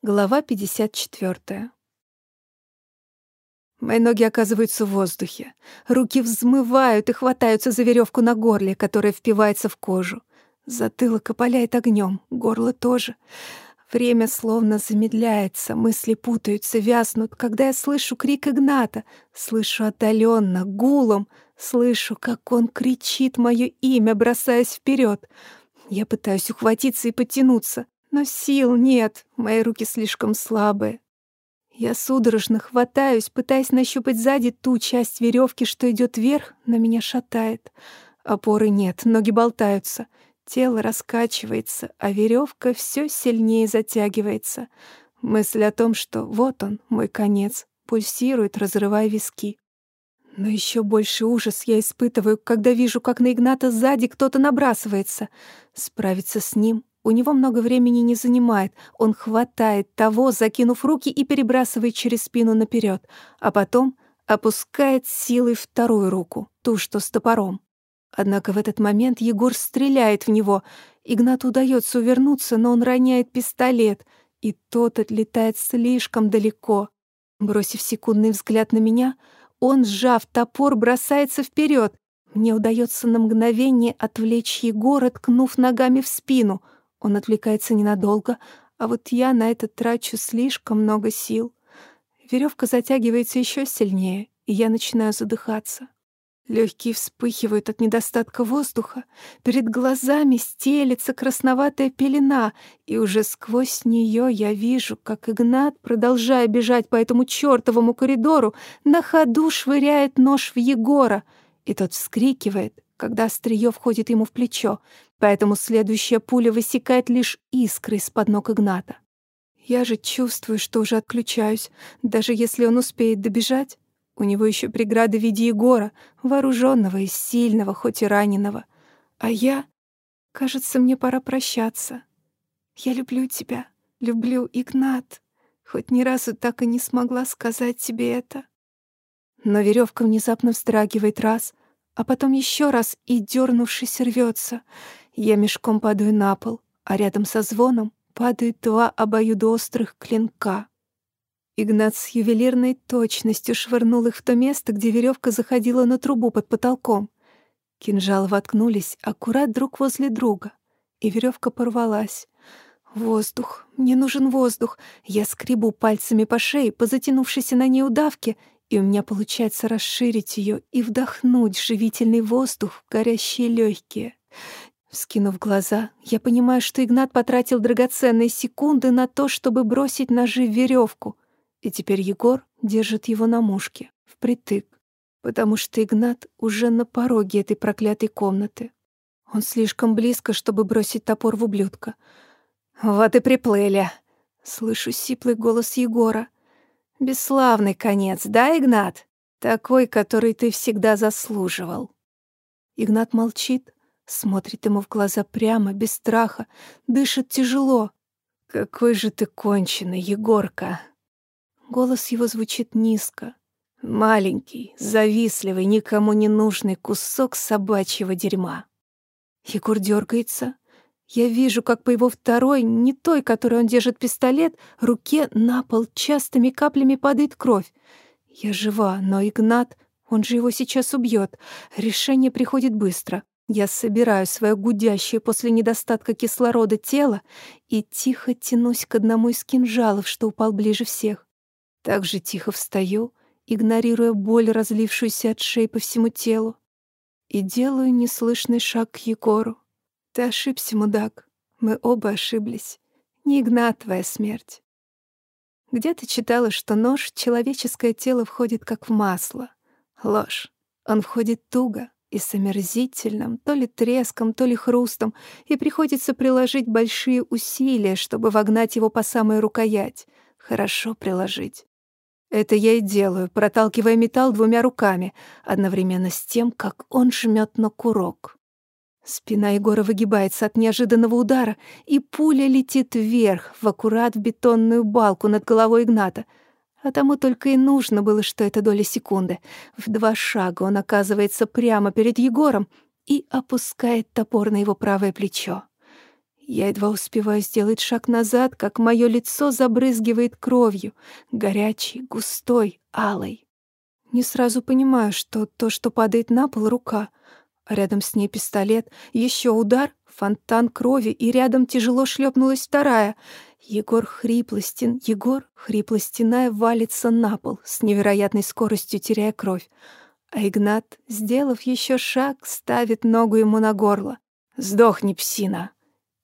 Глава 54. Мои ноги оказываются в воздухе. Руки взмывают и хватаются за веревку на горле, которая впивается в кожу. Затылок опаляет огнем, горло тоже. Время словно замедляется, мысли путаются, вязнут. Когда я слышу крик Игната, слышу отдаленно, гулом, слышу, как он кричит мое имя, бросаясь вперед. Я пытаюсь ухватиться и подтянуться, но сил нет, мои руки слишком слабые. Я судорожно хватаюсь, пытаясь нащупать сзади ту часть веревки, что идет вверх, но меня шатает. Опоры нет, ноги болтаются, тело раскачивается, а веревка все сильнее затягивается. Мысль о том, что вот он, мой конец, пульсирует, разрывая виски. Но еще больше ужас я испытываю, когда вижу, как на Игната сзади кто-то набрасывается. Справиться с ним у него много времени не занимает. Он хватает того, закинув руки и перебрасывает через спину наперед, а потом опускает силой вторую руку, ту, что с топором. Однако в этот момент Егор стреляет в него. Игнату удается увернуться, но он роняет пистолет, и тот отлетает слишком далеко. Бросив секундный взгляд на меня, он, сжав топор, бросается вперед. Мне удается на мгновение отвлечь Егора, ткнув ногами в спину — он отвлекается ненадолго, а вот я на это трачу слишком много сил. Веревка затягивается еще сильнее, и я начинаю задыхаться. Легкие вспыхивают от недостатка воздуха, перед глазами стелется красноватая пелена, и уже сквозь нее я вижу, как Игнат, продолжая бежать по этому чертовому коридору, на ходу швыряет нож в Егора, и тот вскрикивает, когда острие входит ему в плечо, поэтому следующая пуля высекает лишь искры из-под ног Игната. Я же чувствую, что уже отключаюсь, даже если он успеет добежать. У него еще преграды в виде Егора, вооруженного и сильного, хоть и раненого. А я... Кажется, мне пора прощаться. Я люблю тебя, люблю, Игнат. Хоть ни разу так и не смогла сказать тебе это. Но веревка внезапно вздрагивает раз, а потом еще раз и, дернувшись, рвется. Я мешком падаю на пол, а рядом со звоном падают два обоюдоострых клинка. Игнат с ювелирной точностью швырнул их в то место, где веревка заходила на трубу под потолком. Кинжалы воткнулись аккурат друг возле друга, и веревка порвалась. Воздух, мне нужен воздух. Я скребу пальцами по шее, по затянувшейся на ней удавке, и у меня получается расширить ее и вдохнуть живительный воздух в горящие легкие. Вскинув глаза, я понимаю, что Игнат потратил драгоценные секунды на то, чтобы бросить ножи в веревку, и теперь Егор держит его на мушке, впритык, потому что Игнат уже на пороге этой проклятой комнаты. Он слишком близко, чтобы бросить топор в ублюдка. «Вот и приплыли!» — слышу сиплый голос Егора. «Бесславный конец, да, Игнат? Такой, который ты всегда заслуживал». Игнат молчит, Смотрит ему в глаза прямо, без страха, дышит тяжело. «Какой же ты конченый, Егорка!» Голос его звучит низко. Маленький, завистливый, никому не нужный кусок собачьего дерьма. Егор дергается. Я вижу, как по его второй, не той, которой он держит пистолет, руке на пол частыми каплями падает кровь. Я жива, но Игнат, он же его сейчас убьет. Решение приходит быстро. Я собираю свое гудящее после недостатка кислорода тело и тихо тянусь к одному из кинжалов, что упал ближе всех. Так же тихо встаю, игнорируя боль, разлившуюся от шеи по всему телу, и делаю неслышный шаг к Егору. Ты ошибся, мудак. Мы оба ошиблись. Не Игнат твоя смерть. Где ты читала, что нож в человеческое тело входит как в масло? Ложь. Он входит туго, и с омерзительным то ли треском, то ли хрустом, и приходится приложить большие усилия, чтобы вогнать его по самой рукоять. Хорошо приложить. Это я и делаю, проталкивая металл двумя руками, одновременно с тем, как он жмет на курок. Спина Егора выгибается от неожиданного удара, и пуля летит вверх, в аккурат в бетонную балку над головой Игната — а тому только и нужно было, что это доля секунды. В два шага он оказывается прямо перед Егором и опускает топор на его правое плечо. Я едва успеваю сделать шаг назад, как мое лицо забрызгивает кровью, горячей, густой, алой. Не сразу понимаю, что то, что падает на пол, — рука, рядом с ней пистолет, еще удар, фонтан крови, и рядом тяжело шлепнулась вторая. Егор хриплостен, Егор хриплостеная валится на пол, с невероятной скоростью теряя кровь. А Игнат, сделав еще шаг, ставит ногу ему на горло. «Сдохни, псина!»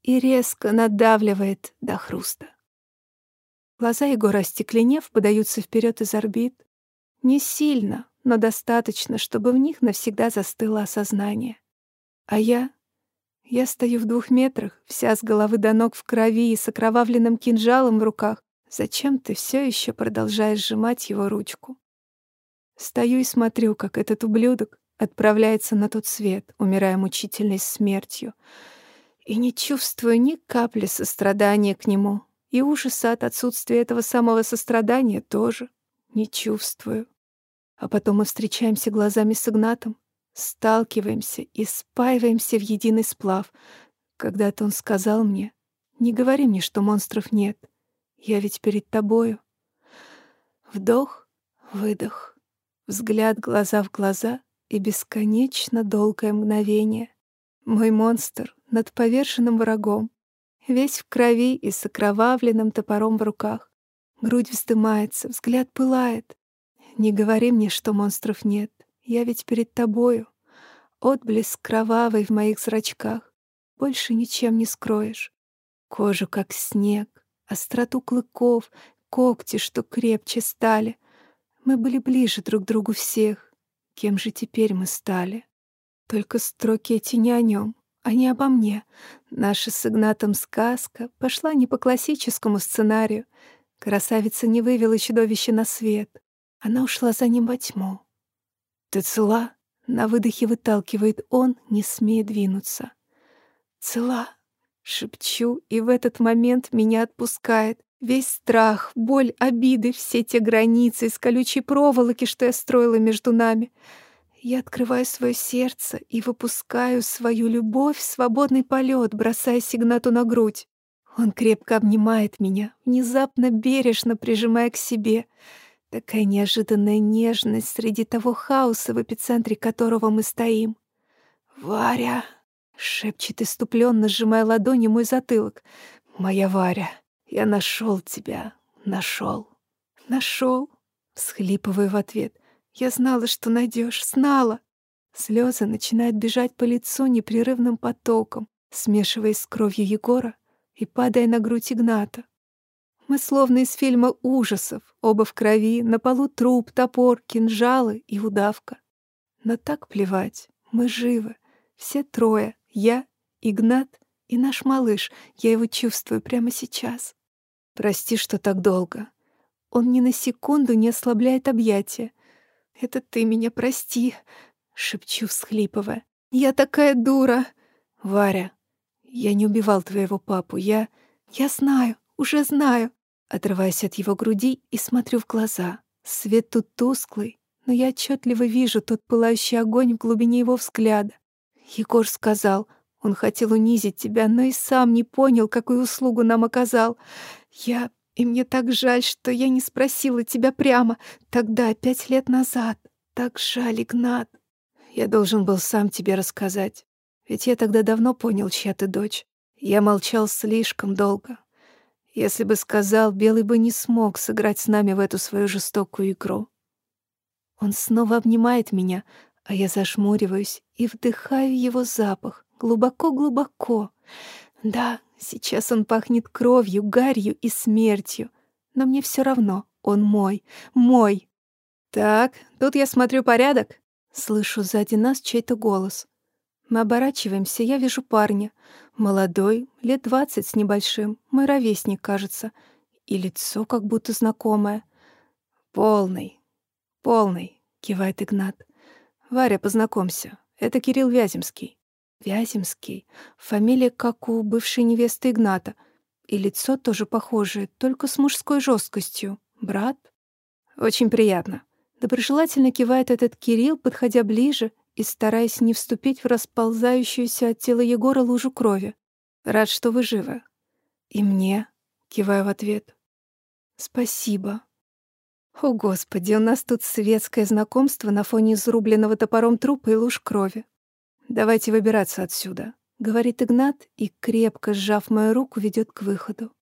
и резко надавливает до хруста. Глаза Егора, остекленев, подаются вперед из орбит. Не сильно, но достаточно, чтобы в них навсегда застыло осознание. А я... Я стою в двух метрах, вся с головы до ног в крови и с окровавленным кинжалом в руках. Зачем ты все еще продолжаешь сжимать его ручку? Стою и смотрю, как этот ублюдок отправляется на тот свет, умирая мучительной смертью, и не чувствую ни капли сострадания к нему, и ужаса от отсутствия этого самого сострадания тоже не чувствую. А потом мы встречаемся глазами с Игнатом, сталкиваемся и спаиваемся в единый сплав. Когда-то он сказал мне, «Не говори мне, что монстров нет. Я ведь перед тобою». Вдох, выдох, взгляд глаза в глаза и бесконечно долгое мгновение. Мой монстр над поверженным врагом, весь в крови и с окровавленным топором в руках. Грудь вздымается, взгляд пылает. Не говори мне, что монстров нет, я ведь перед тобою. Отблеск кровавый в моих зрачках, больше ничем не скроешь. Кожу, как снег, остроту клыков, когти, что крепче стали. Мы были ближе друг другу всех. Кем же теперь мы стали? Только строки эти не о нем а не обо мне. Наша с Игнатом сказка пошла не по классическому сценарию. Красавица не вывела чудовище на свет. Она ушла за ним во тьму. «Ты цела?» — на выдохе выталкивает он, не смея двинуться. «Цела?» — шепчу, и в этот момент меня отпускает. Весь страх, боль, обиды, все те границы из колючей проволоки, что я строила между нами — я открываю свое сердце и выпускаю свою любовь в свободный полет, бросая Сигнату на грудь. Он крепко обнимает меня, внезапно бережно прижимая к себе. Такая неожиданная нежность среди того хаоса, в эпицентре которого мы стоим. «Варя!» — шепчет иступленно, сжимая ладонью мой затылок. «Моя Варя, я нашел тебя, нашел, нашел!» Схлипываю в ответ. Я знала, что найдешь, знала. Слезы начинают бежать по лицу непрерывным потоком, смешиваясь с кровью Егора и падая на грудь Игната. Мы словно из фильма ужасов, оба в крови, на полу труп, топор, кинжалы и удавка. Но так плевать, мы живы, все трое, я, Игнат и наш малыш, я его чувствую прямо сейчас. Прости, что так долго. Он ни на секунду не ослабляет объятия, «Это ты меня прости», — шепчу, всхлипывая. «Я такая дура!» «Варя, я не убивал твоего папу, я...» «Я знаю, уже знаю!» Отрываясь от его груди и смотрю в глаза. Свет тут тусклый, но я отчетливо вижу тот пылающий огонь в глубине его взгляда. Егор сказал, он хотел унизить тебя, но и сам не понял, какую услугу нам оказал. Я и мне так жаль, что я не спросила тебя прямо, тогда, пять лет назад. Так жаль, Игнат. Я должен был сам тебе рассказать. Ведь я тогда давно понял, чья ты дочь. Я молчал слишком долго. Если бы сказал, Белый бы не смог сыграть с нами в эту свою жестокую игру. Он снова обнимает меня, а я зашмуриваюсь и вдыхаю его запах глубоко-глубоко. Да, Сейчас он пахнет кровью, гарью и смертью. Но мне все равно, он мой, мой. Так, тут я смотрю порядок. Слышу сзади нас чей-то голос. Мы оборачиваемся, я вижу парня. Молодой, лет двадцать с небольшим, мой ровесник, кажется. И лицо как будто знакомое. «Полный, полный», — кивает Игнат. «Варя, познакомься, это Кирилл Вяземский». Вяземский. Фамилия как у бывшей невесты Игната. И лицо тоже похожее, только с мужской жесткостью. Брат? Очень приятно. Доброжелательно кивает этот Кирилл, подходя ближе и стараясь не вступить в расползающуюся от тела Егора лужу крови. Рад, что вы живы. И мне, киваю в ответ. Спасибо. О, Господи, у нас тут светское знакомство на фоне изрубленного топором трупа и луж крови. Давайте выбираться отсюда, говорит Игнат и, крепко сжав мою руку, ведет к выходу.